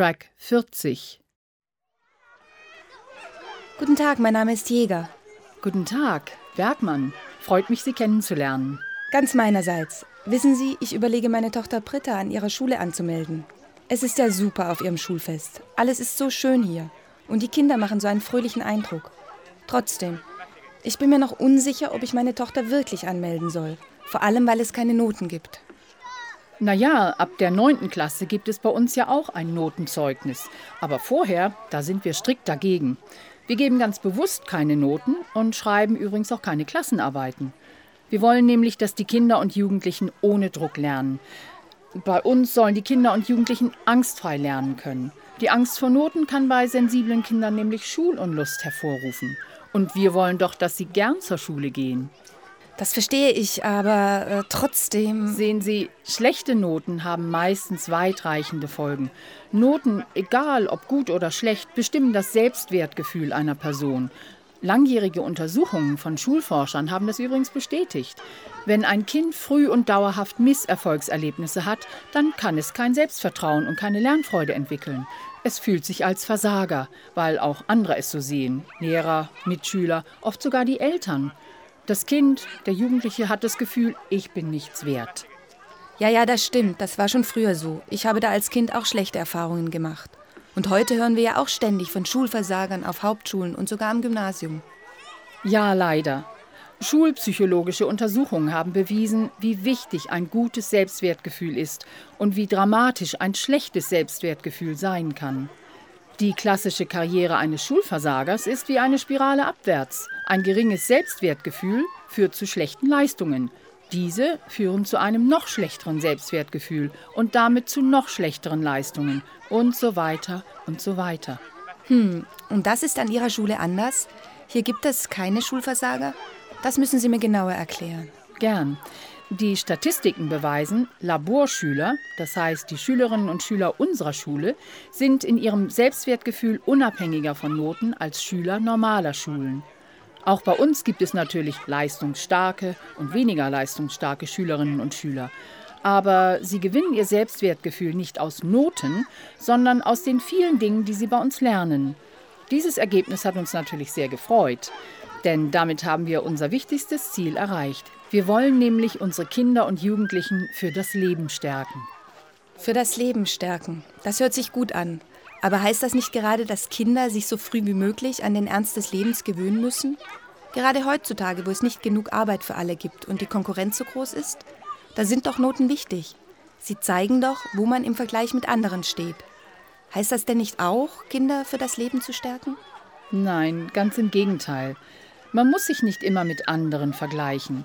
Track 40. Guten Tag, mein Name ist Jäger. Guten Tag, Bergmann. Freut mich, Sie kennenzulernen. Ganz meinerseits. Wissen Sie, ich überlege, meine Tochter Britta an ihrer Schule anzumelden. Es ist ja super auf ihrem Schulfest. Alles ist so schön hier. Und die Kinder machen so einen fröhlichen Eindruck. Trotzdem, ich bin mir noch unsicher, ob ich meine Tochter wirklich anmelden soll. Vor allem, weil es keine Noten gibt. Naja, ab der 9. Klasse gibt es bei uns ja auch ein Notenzeugnis. Aber vorher, da sind wir strikt dagegen. Wir geben ganz bewusst keine Noten und schreiben übrigens auch keine Klassenarbeiten. Wir wollen nämlich, dass die Kinder und Jugendlichen ohne Druck lernen. Bei uns sollen die Kinder und Jugendlichen angstfrei lernen können. Die Angst vor Noten kann bei sensiblen Kindern nämlich Schulunlust hervorrufen. Und wir wollen doch, dass sie gern zur Schule gehen. Das verstehe ich, aber äh, trotzdem. Sehen Sie, schlechte Noten haben meistens weitreichende Folgen. Noten, egal ob gut oder schlecht, bestimmen das Selbstwertgefühl einer Person. Langjährige Untersuchungen von Schulforschern haben das übrigens bestätigt. Wenn ein Kind früh und dauerhaft Misserfolgserlebnisse hat, dann kann es kein Selbstvertrauen und keine Lernfreude entwickeln. Es fühlt sich als Versager, weil auch andere es so sehen. Lehrer, Mitschüler, oft sogar die Eltern. Das Kind, der Jugendliche hat das Gefühl, ich bin nichts wert. Ja, ja, das stimmt. Das war schon früher so. Ich habe da als Kind auch schlechte Erfahrungen gemacht. Und heute hören wir ja auch ständig von Schulversagern auf Hauptschulen und sogar am Gymnasium. Ja, leider. Schulpsychologische Untersuchungen haben bewiesen, wie wichtig ein gutes Selbstwertgefühl ist und wie dramatisch ein schlechtes Selbstwertgefühl sein kann. Die klassische Karriere eines Schulversagers ist wie eine Spirale abwärts. Ein geringes Selbstwertgefühl führt zu schlechten Leistungen. Diese führen zu einem noch schlechteren Selbstwertgefühl und damit zu noch schlechteren Leistungen und so weiter und so weiter. Hm, und das ist an Ihrer Schule anders? Hier gibt es keine Schulversager? Das müssen Sie mir genauer erklären. Gern. Die Statistiken beweisen, Laborschüler, das heißt die Schülerinnen und Schüler unserer Schule, sind in ihrem Selbstwertgefühl unabhängiger von Noten als Schüler normaler Schulen. Auch bei uns gibt es natürlich leistungsstarke und weniger leistungsstarke Schülerinnen und Schüler. Aber sie gewinnen ihr Selbstwertgefühl nicht aus Noten, sondern aus den vielen Dingen, die sie bei uns lernen. Dieses Ergebnis hat uns natürlich sehr gefreut, denn damit haben wir unser wichtigstes Ziel erreicht, wir wollen nämlich unsere Kinder und Jugendlichen für das Leben stärken. Für das Leben stärken. Das hört sich gut an. Aber heißt das nicht gerade, dass Kinder sich so früh wie möglich an den Ernst des Lebens gewöhnen müssen? Gerade heutzutage, wo es nicht genug Arbeit für alle gibt und die Konkurrenz so groß ist? Da sind doch Noten wichtig. Sie zeigen doch, wo man im Vergleich mit anderen steht. Heißt das denn nicht auch, Kinder für das Leben zu stärken? Nein, ganz im Gegenteil. Man muss sich nicht immer mit anderen vergleichen.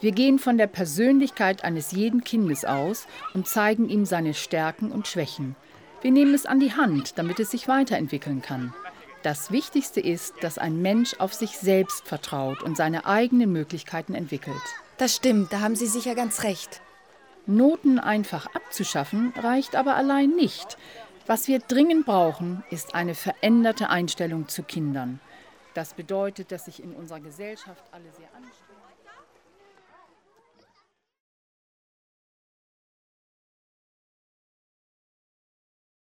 Wir gehen von der Persönlichkeit eines jeden Kindes aus und zeigen ihm seine Stärken und Schwächen. Wir nehmen es an die Hand, damit es sich weiterentwickeln kann. Das Wichtigste ist, dass ein Mensch auf sich selbst vertraut und seine eigenen Möglichkeiten entwickelt. Das stimmt, da haben Sie sicher ganz recht. Noten einfach abzuschaffen reicht aber allein nicht. Was wir dringend brauchen, ist eine veränderte Einstellung zu Kindern. Das bedeutet, dass sich in unserer Gesellschaft alle sehr anstrengen.